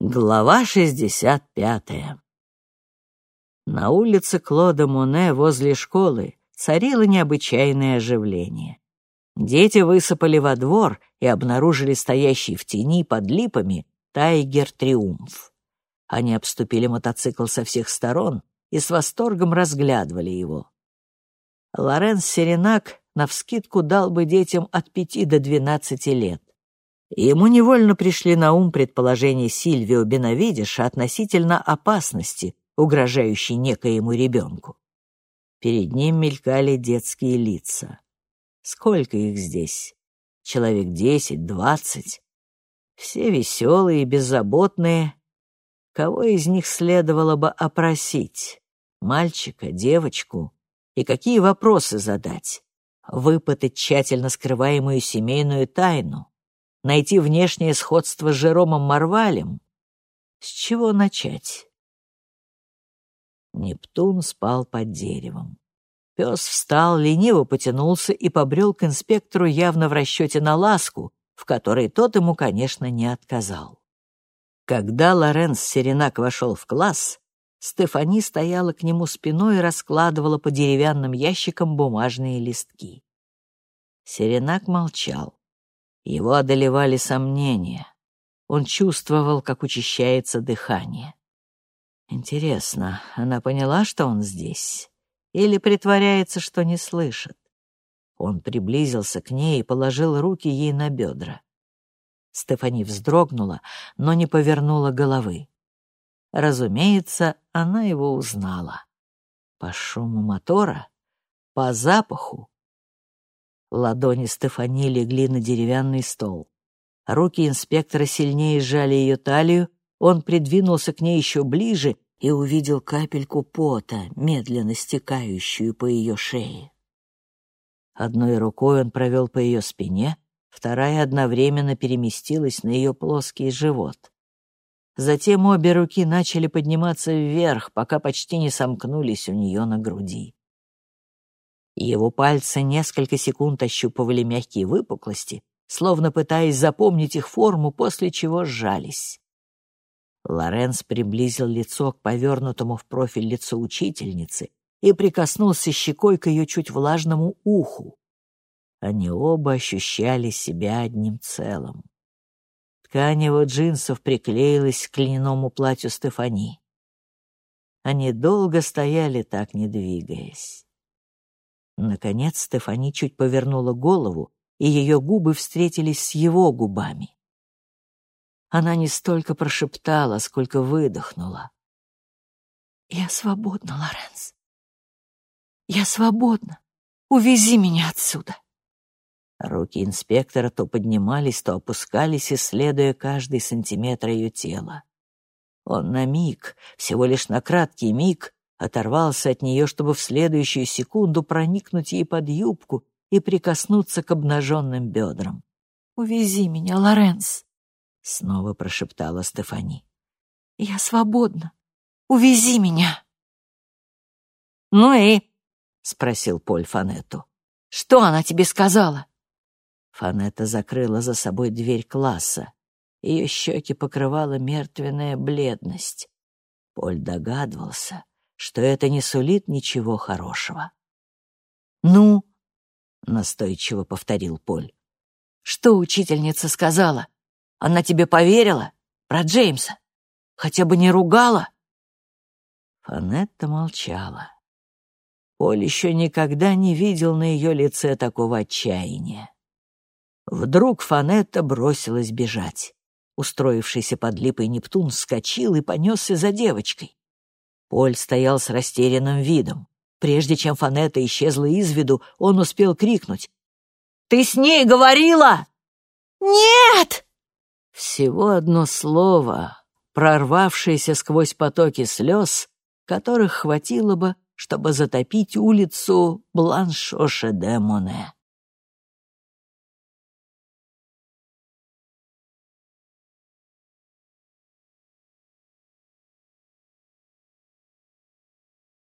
Глава 65. На улице Клода Моне возле школы царило необычайное оживление. Дети высыпали во двор и обнаружили стоящий в тени под липами Тайгер Триумф. Они обступили мотоцикл со всех сторон и с восторгом разглядывали его. Лоренс Серенак навскидку дал бы детям от пяти до двенадцати лет. Ему невольно пришли на ум предположения Сильвио Бенавидиша относительно опасности, угрожающей некоему ребенку. Перед ним мелькали детские лица. Сколько их здесь? Человек десять, двадцать. Все веселые и беззаботные. Кого из них следовало бы опросить? Мальчика, девочку? И какие вопросы задать? Выпытать тщательно скрываемую семейную тайну? Найти внешнее сходство с Жеромом Марвалем. С чего начать? Нептун спал под деревом. Пес встал, лениво потянулся и побрел к инспектору явно в расчете на ласку, в которой тот ему, конечно, не отказал. Когда Лоренс Серенак вошел в класс, Стефани стояла к нему спиной и раскладывала по деревянным ящикам бумажные листки. Серенак молчал. Его одолевали сомнения. Он чувствовал, как учащается дыхание. Интересно, она поняла, что он здесь? Или притворяется, что не слышит? Он приблизился к ней и положил руки ей на бедра. Стефани вздрогнула, но не повернула головы. Разумеется, она его узнала. По шуму мотора, по запаху, Ладони Стефани легли на деревянный стол. Руки инспектора сильнее сжали ее талию, он придвинулся к ней еще ближе и увидел капельку пота, медленно стекающую по ее шее. Одной рукой он провел по ее спине, вторая одновременно переместилась на ее плоский живот. Затем обе руки начали подниматься вверх, пока почти не сомкнулись у нее на груди. Его пальцы несколько секунд ощупывали мягкие выпуклости, словно пытаясь запомнить их форму, после чего сжались. Лоренс приблизил лицо к повернутому в профиль лицу учительницы и прикоснулся щекой к ее чуть влажному уху. Они оба ощущали себя одним целым. Ткань его джинсов приклеилась к льняному платью Стефани. Они долго стояли так, не двигаясь. Наконец Стефани чуть повернула голову, и ее губы встретились с его губами. Она не столько прошептала, сколько выдохнула. «Я свободна, Лоренс. Я свободна. Увези меня отсюда». Руки инспектора то поднимались, то опускались, исследуя каждый сантиметр ее тела. Он на миг, всего лишь на краткий миг, оторвался от нее, чтобы в следующую секунду проникнуть ей под юбку и прикоснуться к обнаженным бедрам. «Увези меня, Лоренс!» — снова прошептала Стефани. «Я свободна. Увези меня!» «Ну и?» — спросил Поль Фанетту. «Что она тебе сказала?» Фанетта закрыла за собой дверь класса. Ее щеки покрывала мертвенная бледность. Поль догадывался, что это не сулит ничего хорошего. «Ну?» — настойчиво повторил Поль. «Что учительница сказала? Она тебе поверила? Про Джеймса? Хотя бы не ругала?» Фанетта молчала. Поль еще никогда не видел на ее лице такого отчаяния. Вдруг Фанетта бросилась бежать. Устроившийся под липой Нептун вскочил и понесся за девочкой. Поль стоял с растерянным видом. Прежде чем Фанета исчезла из виду, он успел крикнуть. «Ты с ней говорила?» «Нет!» Всего одно слово, прорвавшееся сквозь потоки слез, которых хватило бы, чтобы затопить улицу Бланшоше де Моне.